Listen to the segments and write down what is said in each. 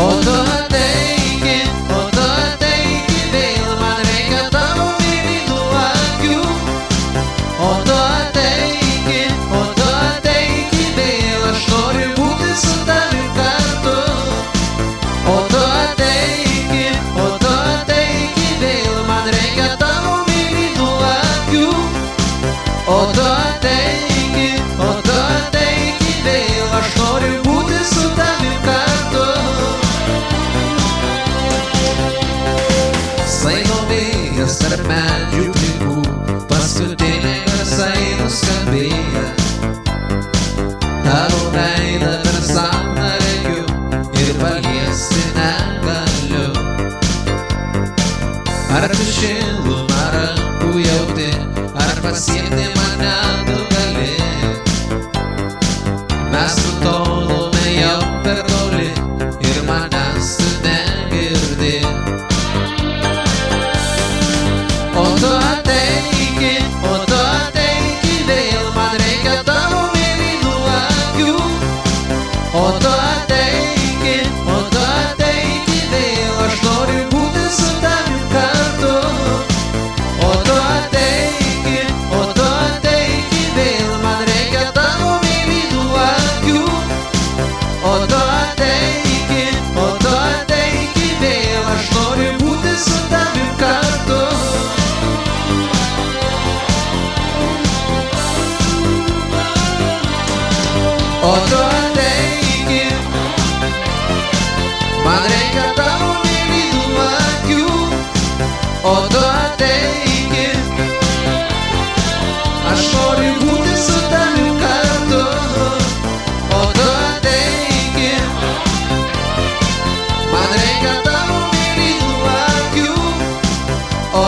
Otro garsai nuskambėję. Tavo veidą per saulę regiu ir paliesti negaliu. Ar tu šilumą rankų jauti, ar pasiekti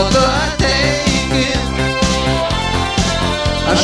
although I take it. I